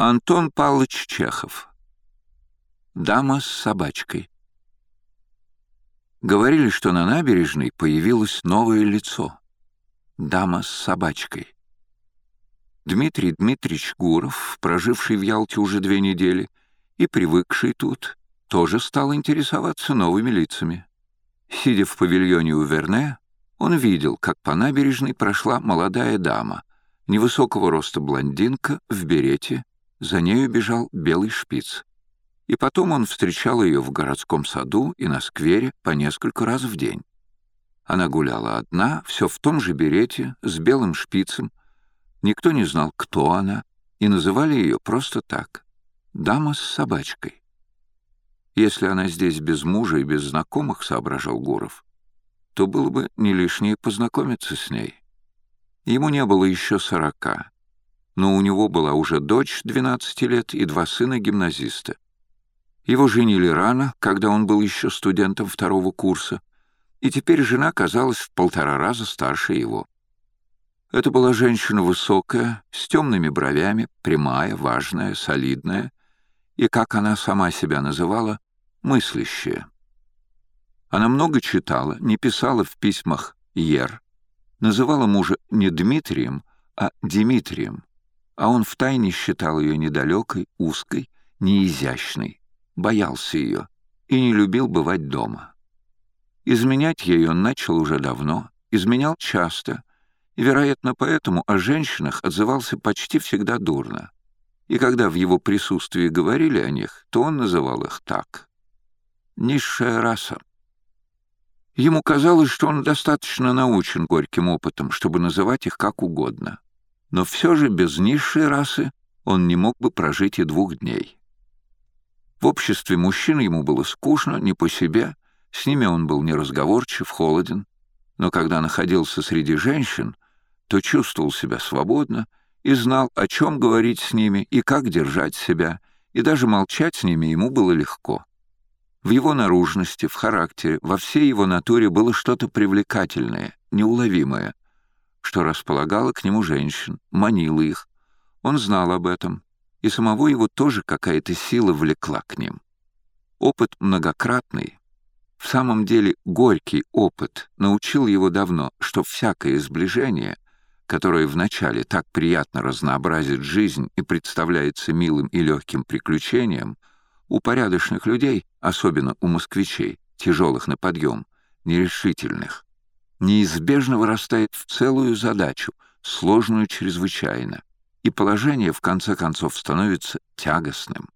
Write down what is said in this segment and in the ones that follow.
Антон Павлович Чехов. Дама с собачкой. Говорили, что на набережной появилось новое лицо. Дама с собачкой. Дмитрий Дмитриевич Гуров, проживший в Ялте уже две недели и привыкший тут, тоже стал интересоваться новыми лицами. Сидя в павильоне у Верне, он видел, как по набережной прошла молодая дама, невысокого роста блондинка в берете, за нею бежал белый шпиц. И потом он встречал ее в городском саду и на сквере по несколько раз в день. Она гуляла одна, все в том же берете, с белым шпицем. Никто не знал, кто она, и называли ее просто так — «дама с собачкой». Если она здесь без мужа и без знакомых, — соображал Гуров, — то было бы не лишнее познакомиться с ней. Ему не было еще сорока, но у него была уже дочь 12 лет и два сына-гимназиста. Его женили рано, когда он был еще студентом второго курса, и теперь жена казалась в полтора раза старше его. Это была женщина высокая, с темными бровями, прямая, важная, солидная, и, как она сама себя называла, мыслящая. Она много читала, не писала в письмах «ер», называла мужа не Дмитрием, а Димитрием, а он втайне считал ее недалекой, узкой, неизящной, боялся ее и не любил бывать дома. Изменять ей он начал уже давно, изменял часто, и, вероятно, поэтому о женщинах отзывался почти всегда дурно. И когда в его присутствии говорили о них, то он называл их так. Низшая раса. Ему казалось, что он достаточно научен горьким опытом, чтобы называть их как угодно но все же без низшей расы он не мог бы прожить и двух дней. В обществе мужчин ему было скучно, не по себе, с ними он был неразговорчив, холоден, но когда находился среди женщин, то чувствовал себя свободно и знал, о чем говорить с ними и как держать себя, и даже молчать с ними ему было легко. В его наружности, в характере, во всей его натуре было что-то привлекательное, неуловимое, что располагало к нему женщин, манило их. Он знал об этом, и самого его тоже какая-то сила влекла к ним. Опыт многократный, в самом деле горький опыт, научил его давно, что всякое сближение, которое вначале так приятно разнообразит жизнь и представляется милым и легким приключением, у порядочных людей, особенно у москвичей, тяжелых на подъем, нерешительных, неизбежно вырастает в целую задачу, сложную чрезвычайно, и положение в конце концов становится тягостным.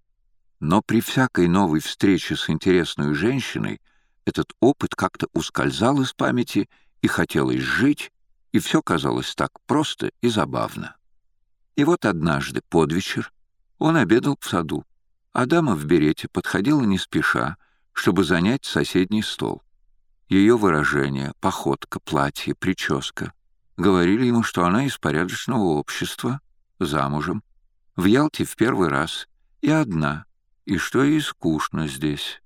Но при всякой новой встрече с интересной женщиной этот опыт как-то ускользал из памяти, и хотелось жить, и все казалось так просто и забавно. И вот однажды, под вечер, он обедал в саду, а дама в берете подходила не спеша, чтобы занять соседний стол. Ее выражение, походка, платье, прическа говорили ему, что она из порядочного общества, замужем, в Ялте в первый раз и одна, и что ей скучно здесь.